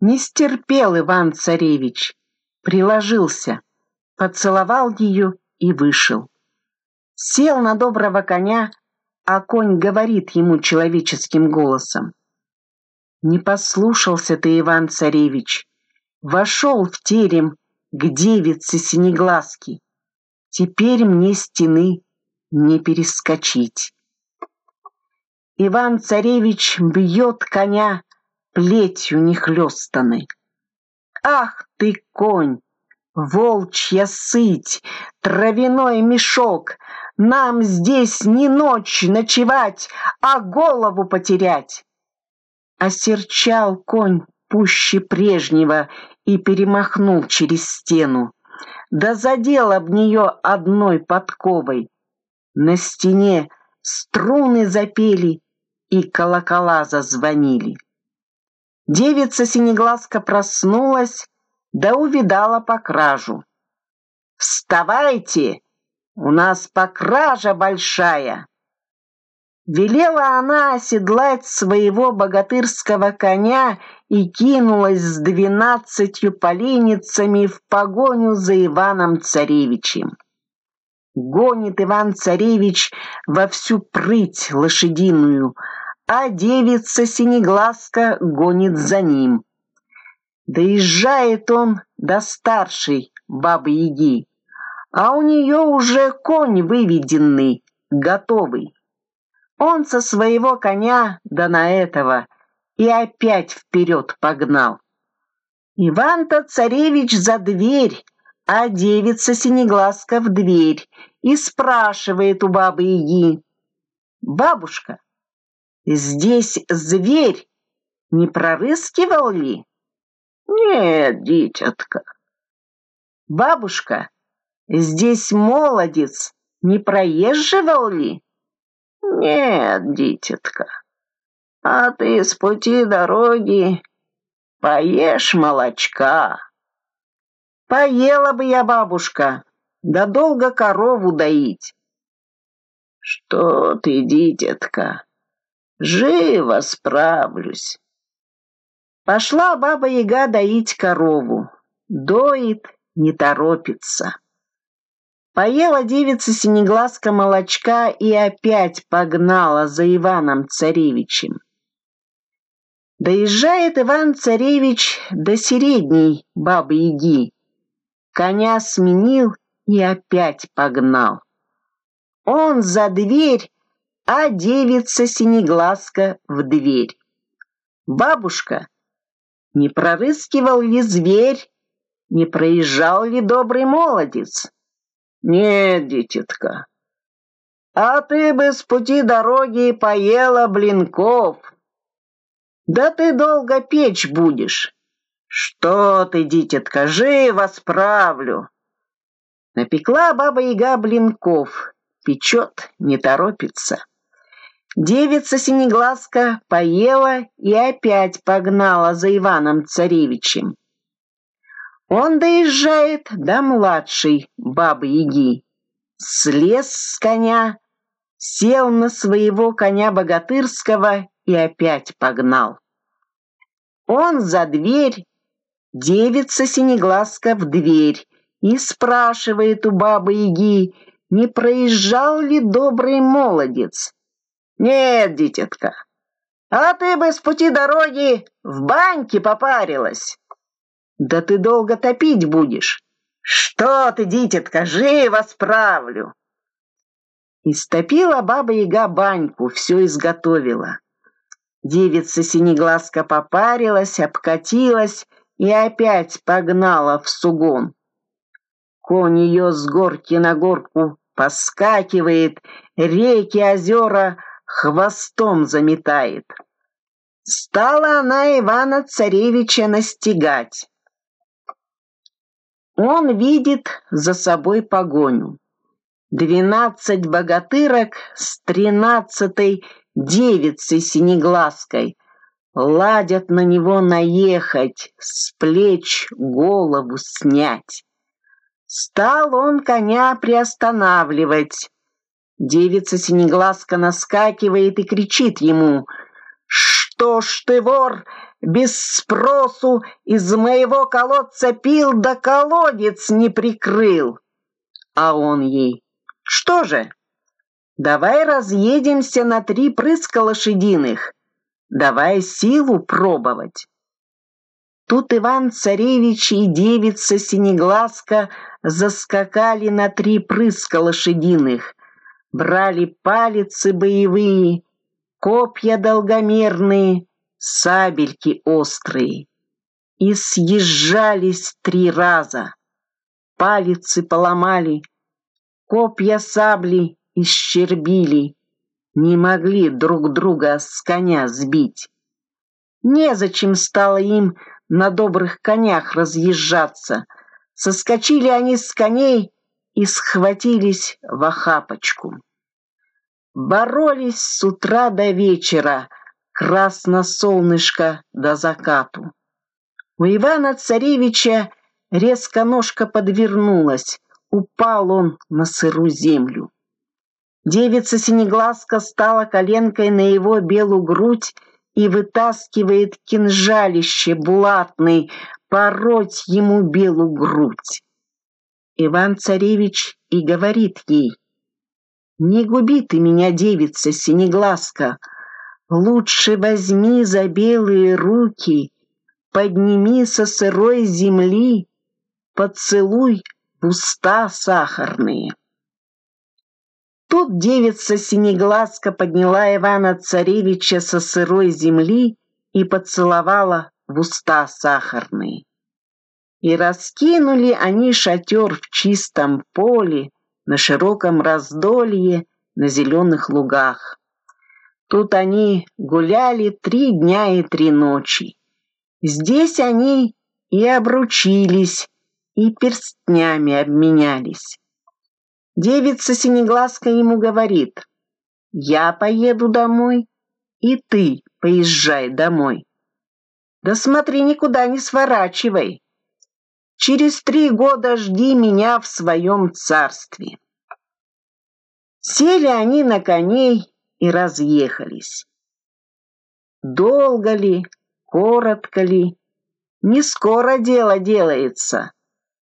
Не стерпел Иван-царевич, приложился, поцеловал ее и вышел. Сел на доброго коня, а конь говорит ему человеческим голосом. «Не послушался ты, Иван-царевич, вошел в терем к девице Синеглазки. Теперь мне стены не перескочить». Иван-царевич бьет коня плетью нехлёстанной. Ах ты, конь, волчья сыть, травяной мешок, нам здесь не ночь ночевать, а голову потерять. Осерчал конь пуще прежнего и перемахнул через стену. Да задел об нее одной подковой. На стене струны запели и колокола зазвонили. Девица Синеглазка проснулась, да увидала покражу. «Вставайте! У нас покража большая!» Велела она оседлать своего богатырского коня и кинулась с двенадцатью поленницами в погоню за Иваном-царевичем. Гонит Иван-царевич во всю прыть лошадиную, а девица Синеглазка гонит за ним. Доезжает он до старшей бабы-яги, а у нее уже конь выведенный, готовый. Он со своего коня да на этого и опять вперед погнал. Иван-то царевич за дверь, а девица Синеглазка в дверь и спрашивает у бабы-яги. «Бабушка, здесь зверь не прорыскивал ли?» «Нет, дитятка». «Бабушка, здесь молодец не проезживал ли?» «Нет, дитятка. А ты с пути дороги поешь молочка». «Поела бы я, бабушка, да долго корову доить». «Что ты, дитятка, живо справлюсь». Пошла баба-яга доить корову. Доит, не торопится. Поела девица синеглазка молочка и опять погнала за Иваном-царевичем. Доезжает Иван-царевич до средней бабы-яги. Коня сменил и опять погнал. Он за дверь, а девица синеглазка в дверь. Бабушка не прорыскивал ли зверь? Не проезжал ли добрый молодец? Нет, дитятка. А ты бы с пути дороги поела блинков. Да ты долго печь будешь. Что ты, дитятка, живо справлю. Напекла баба-яга блинков, печет, не торопится. Девица Синеглазка поела и опять погнала за Иваном-царевичем. Он доезжает до младшей бабы-яги, слез с коня, сел на своего коня богатырского и опять погнал. Он за дверь, девица Синеглазка в дверь и спрашивает у бабы-яги, не проезжал ли добрый молодец. Нет, дитятка, а ты бы с пути дороги в баньке попарилась. Да ты долго топить будешь. Что ты, дитятка, живо справлю. Истопила баба-яга баньку, все изготовила. Девица синеглазка попарилась, обкатилась и опять погнала в сугон. Конь ее с горки на горку поскакивает, реки, озера хвостом заметает. Стала она Ивана-царевича настигать. Он видит за собой погоню. Двенадцать богатырок с тринадцатой девицей синеглазкой ладят на него наехать, с плеч голову снять. Стал он коня приостанавливать, Девица Синеглазка наскакивает и кричит ему «Что ж ты, вор, без спросу из моего колодца пил, да колодец не прикрыл. А он ей, что же, давай разъедемся на три прыска лошадиных, давай силу пробовать. Тут Иван-царевич и девица Синеглазка заскакали на три прыска лошадиных, брали палицы боевые, копья долгомерные, сабельки острые, и съезжались три раза. Палицы поломали, копья сабли исчербили, не могли друг друга с коня сбить. Незачем стало им на добрых конях разъезжаться. Соскочили они с коней и схватились в охапочку. Боролись с утра до вечера, красно солнышко до закату. У Ивана-царевича резко ножка подвернулась, упал он на сырую землю. Девица Синеглазка стала коленкой на его белую грудь и вытаскивает кинжалище булатный, пороть ему белую грудь. Иван-царевич и говорит ей, «Не губи ты меня, девица синеглазка, лучше возьми за белые руки, подними со сырой земли, поцелуй в уста сахарные». Тут девица Синеглазка подняла Ивана-царевича со сырой земли и поцеловала в уста сахарные. И раскинули они шатер в чистом поле, на широком раздолье, на зеленых лугах. Тут они гуляли три дня и три ночи. Здесь они и обручились, и перстнями обменялись. Девица Синеглазка ему говорит, «Я поеду домой, и ты поезжай домой. Да смотри, никуда не сворачивай. Через три года жди меня в своем царстве». Сели они на коней и разъехались. Долго ли, коротко ли, не скоро дело делается,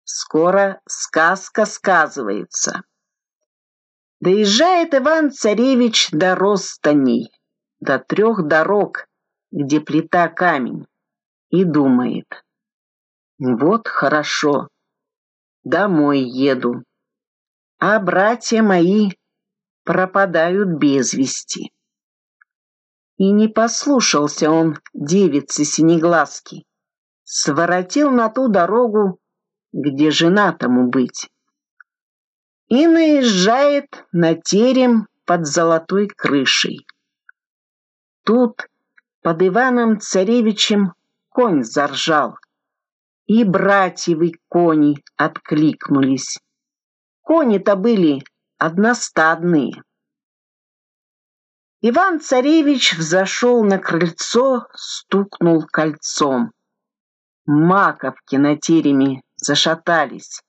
скоро сказка сказывается. Доезжает Иван-царевич до Ростаней, до трех дорог, где плита камень, и думает. Вот хорошо, домой еду, а братья мои пропадают без вести. И не послушался он девицы Синеглазки, своротил на ту дорогу, где жена тому быть. И наезжает на терем под золотой крышей. Тут под Иваном-царевичем конь заржал, и братьевы кони откликнулись. Кони-то были одностадные. Иван-царевич взошел на крыльцо, стукнул кольцом. Маковки на тереме зашатались,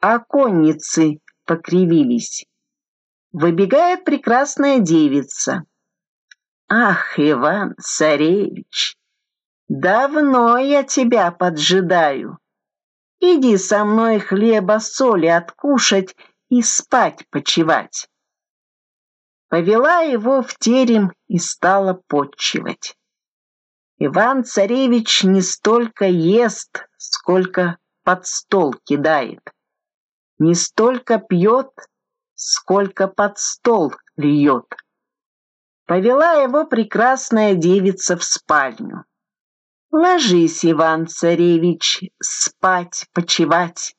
а конницы покривились. Выбегает прекрасная девица. «Ах, Иван-царевич, давно я тебя поджидаю. Иди со мной хлеба соли откушать и спать почевать». Повела его в терем и стала подчивать. Иван-царевич не столько ест, сколько под стол кидает не столько пьет, сколько под стол льет. Повела его прекрасная девица в спальню. Ложись, Иван-царевич, спать, почевать.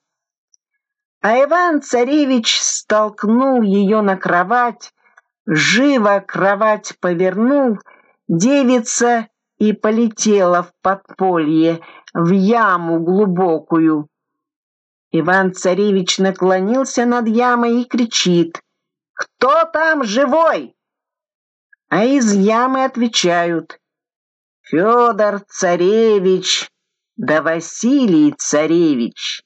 А Иван-царевич столкнул ее на кровать, живо кровать повернул, девица и полетела в подполье, в яму глубокую, Иван-царевич наклонился над ямой и кричит «Кто там живой?» А из ямы отвечают «Федор царевич, да Василий царевич».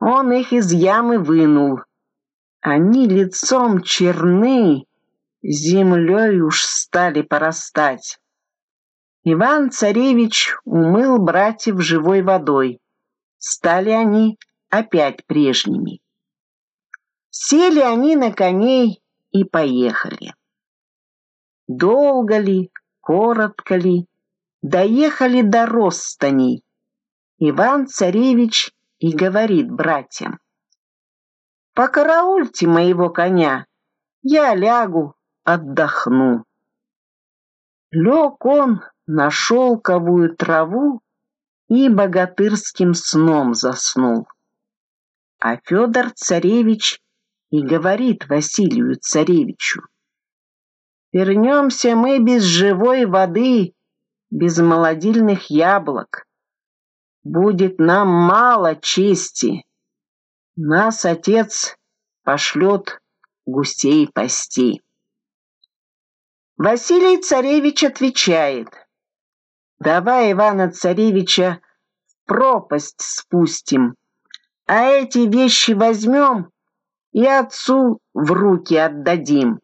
Он их из ямы вынул. Они лицом черны, землей уж стали порастать. Иван-царевич умыл братьев живой водой. Стали они опять прежними. Сели они на коней и поехали. Долго ли, коротко ли, доехали до Ростаней. Иван-царевич и говорит братьям. «Покараульте моего коня, я лягу, отдохну». Лег он на шелковую траву и богатырским сном заснул. А Федор царевич и говорит Василию царевичу, «Вернемся мы без живой воды, без молодильных яблок. Будет нам мало чести. Нас отец пошлет гусей пасти». Василий царевич отвечает, «Давай Ивана-царевича в пропасть спустим, а эти вещи возьмем и отцу в руки отдадим».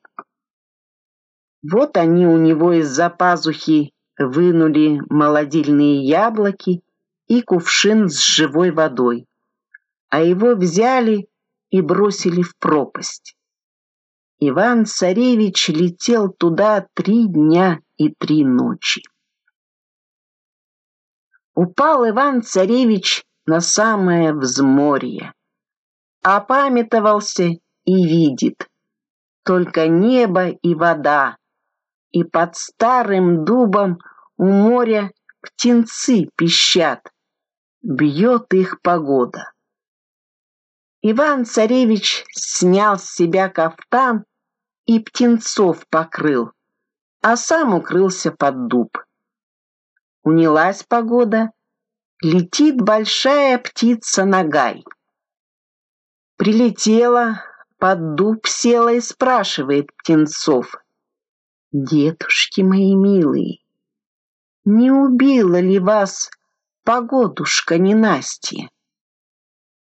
Вот они у него из-за пазухи вынули молодильные яблоки и кувшин с живой водой, а его взяли и бросили в пропасть. Иван-царевич летел туда три дня и три ночи. Упал Иван-царевич на самое взморье, опамятовался и видит только небо и вода, и под старым дубом у моря птенцы пищат, бьет их погода. Иван-царевич снял с себя кафтан и птенцов покрыл, а сам укрылся под дуб. Унялась погода, летит большая птица нагай. Прилетела, под дуб села и спрашивает птенцов. «Дедушки мои милые, не убила ли вас погодушка ненастья?»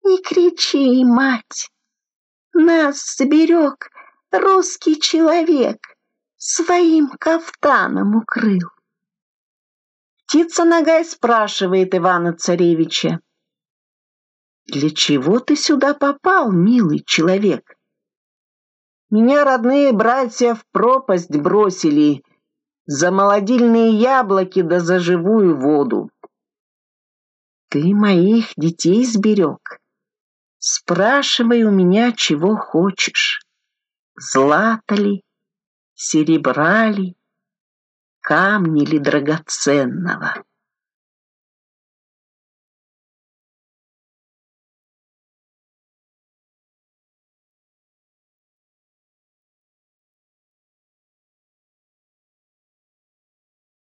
«Не кричи, мать! Нас заберег русский человек своим кафтаном укрыл. Птица Нагай спрашивает Ивана-царевича. «Для чего ты сюда попал, милый человек?» «Меня родные братья в пропасть бросили за молодильные яблоки да за живую воду». «Ты моих детей сберег. Спрашивай у меня, чего хочешь» злата ли, серебра ли, камни ли драгоценного.